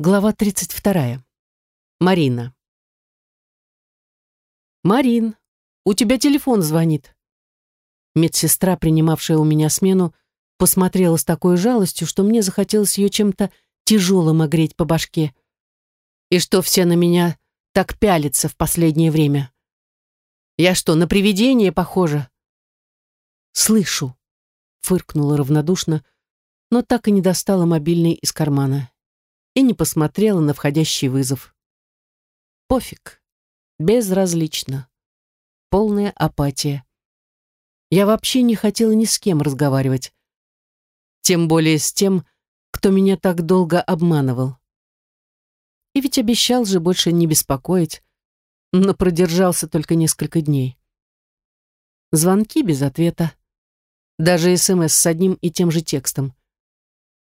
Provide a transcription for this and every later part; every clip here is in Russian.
Глава 32. Марина. «Марин, у тебя телефон звонит». Медсестра, принимавшая у меня смену, посмотрела с такой жалостью, что мне захотелось ее чем-то тяжелым огреть по башке. И что все на меня так пялятся в последнее время? Я что, на привидение похожа? «Слышу», — фыркнула равнодушно, но так и не достала мобильный из кармана и не посмотрела на входящий вызов. Пофиг. Безразлично. Полная апатия. Я вообще не хотела ни с кем разговаривать. Тем более с тем, кто меня так долго обманывал. И ведь обещал же больше не беспокоить, но продержался только несколько дней. Звонки без ответа. Даже СМС с одним и тем же текстом.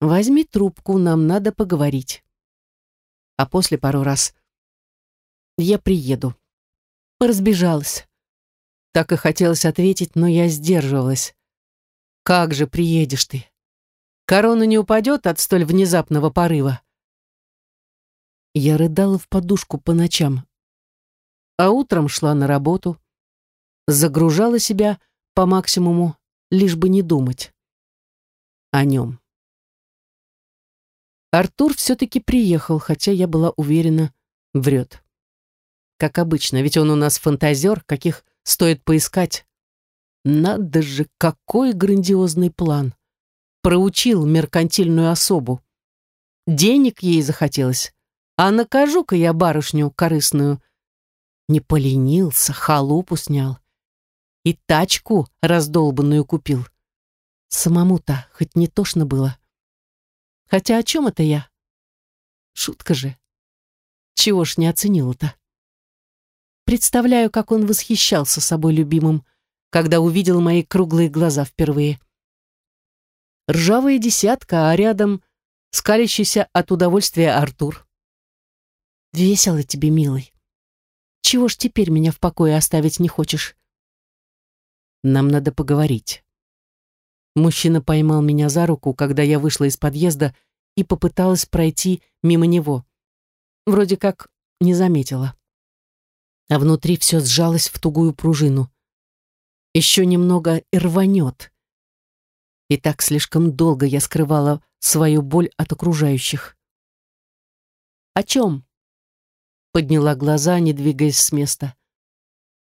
Возьми трубку, нам надо поговорить. А после пару раз я приеду. Разбежалась. Так и хотелось ответить, но я сдерживалась. Как же приедешь ты? Корона не упадет от столь внезапного порыва. Я рыдала в подушку по ночам, а утром шла на работу, загружала себя по максимуму, лишь бы не думать о нем. Артур все-таки приехал, хотя я была уверена, врет. Как обычно, ведь он у нас фантазер, каких стоит поискать. Надо же, какой грандиозный план. Проучил меркантильную особу. Денег ей захотелось, а накажу-ка я барышню корыстную. Не поленился, халупу снял. И тачку раздолбанную купил. Самому-то хоть не тошно было. Хотя о чем это я? Шутка же. Чего ж не оценила-то? Представляю, как он восхищался собой любимым, когда увидел мои круглые глаза впервые. Ржавая десятка, а рядом скалящийся от удовольствия Артур. Весело тебе, милый. Чего ж теперь меня в покое оставить не хочешь? Нам надо поговорить. Мужчина поймал меня за руку, когда я вышла из подъезда и попыталась пройти мимо него. Вроде как не заметила. А внутри все сжалось в тугую пружину. Еще немного и рванет. И так слишком долго я скрывала свою боль от окружающих. «О чем?» Подняла глаза, не двигаясь с места.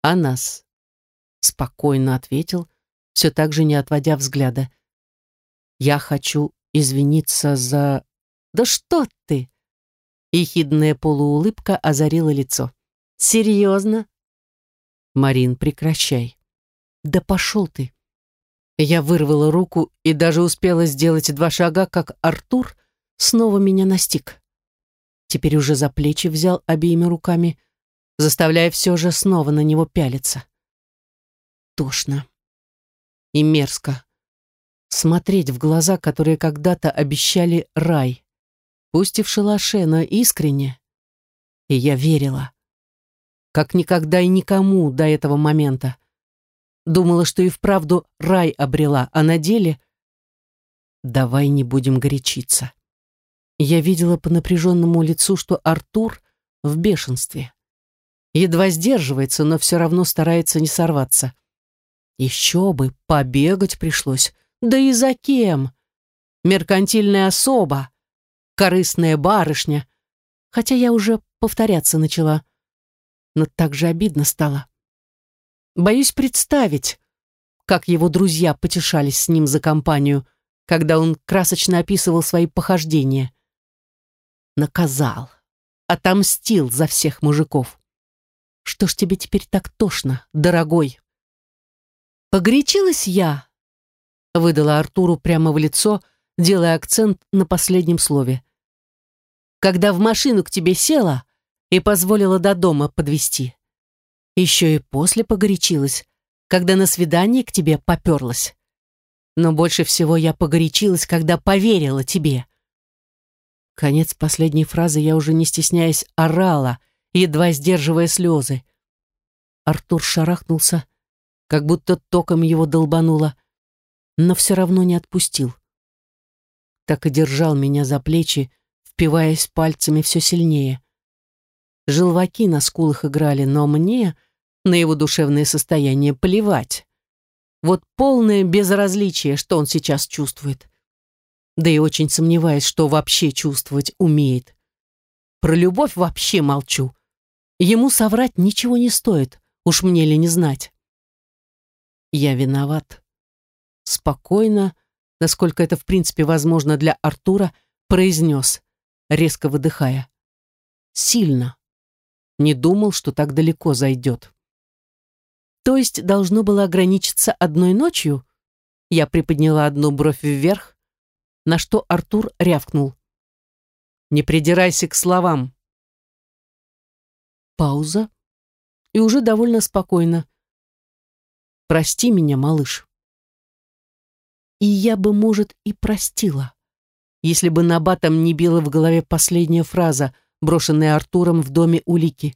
«О нас», — спокойно ответил, все так же не отводя взгляда. «Я хочу извиниться за...» «Да что ты!» Ехидная полуулыбка озарила лицо. «Серьезно?» «Марин, прекращай». «Да пошел ты!» Я вырвала руку и даже успела сделать два шага, как Артур снова меня настиг. Теперь уже за плечи взял обеими руками, заставляя все же снова на него пялиться. Тошно и мерзко. Смотреть в глаза, которые когда-то обещали рай. Пусть и в шалаше, но искренне. И я верила. Как никогда и никому до этого момента. Думала, что и вправду рай обрела, а на деле... Давай не будем горячиться. Я видела по напряженному лицу, что Артур в бешенстве. Едва сдерживается, но все равно старается не сорваться. Еще бы, побегать пришлось. Да и за кем? Меркантильная особа, корыстная барышня. Хотя я уже повторяться начала. Но так же обидно стало. Боюсь представить, как его друзья потешались с ним за компанию, когда он красочно описывал свои похождения. Наказал, отомстил за всех мужиков. Что ж тебе теперь так тошно, дорогой? «Погорячилась я», — выдала Артуру прямо в лицо, делая акцент на последнем слове. «Когда в машину к тебе села и позволила до дома подвести. Еще и после погорячилась, когда на свидание к тебе поперлась. Но больше всего я погорячилась, когда поверила тебе». Конец последней фразы я уже не стесняясь орала, едва сдерживая слезы. Артур шарахнулся, как будто током его долбануло, но все равно не отпустил. Так и держал меня за плечи, впиваясь пальцами все сильнее. Желваки на скулах играли, но мне на его душевное состояние плевать. Вот полное безразличие, что он сейчас чувствует. Да и очень сомневаюсь, что вообще чувствовать умеет. Про любовь вообще молчу. Ему соврать ничего не стоит, уж мне ли не знать. Я виноват. Спокойно, насколько это в принципе возможно для Артура, произнес, резко выдыхая. Сильно. Не думал, что так далеко зайдет. То есть должно было ограничиться одной ночью? Я приподняла одну бровь вверх, на что Артур рявкнул. «Не придирайся к словам». Пауза. И уже довольно спокойно. «Прости меня, малыш». И я бы, может, и простила, если бы на батом не била в голове последняя фраза — брошенный Артуром в доме улики.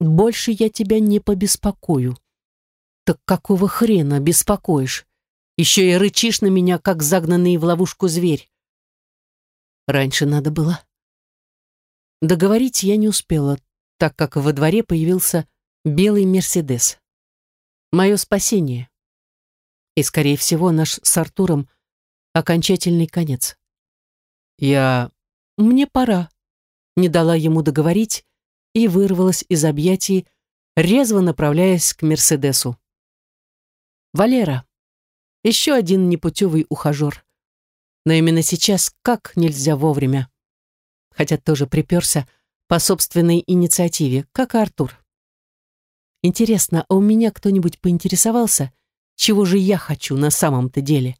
«Больше я тебя не побеспокою». «Так какого хрена беспокоишь? Еще и рычишь на меня, как загнанный в ловушку зверь». Раньше надо было. Договорить я не успела, так как во дворе появился белый Мерседес. Мое спасение. И, скорее всего, наш с Артуром окончательный конец. Я... Мне пора не дала ему договорить и вырвалась из объятий, резво направляясь к Мерседесу. Валера. Еще один непутевый ухажер. Но именно сейчас как нельзя вовремя. Хотя тоже приперся по собственной инициативе, как и Артур. Интересно, а у меня кто-нибудь поинтересовался, чего же я хочу на самом-то деле?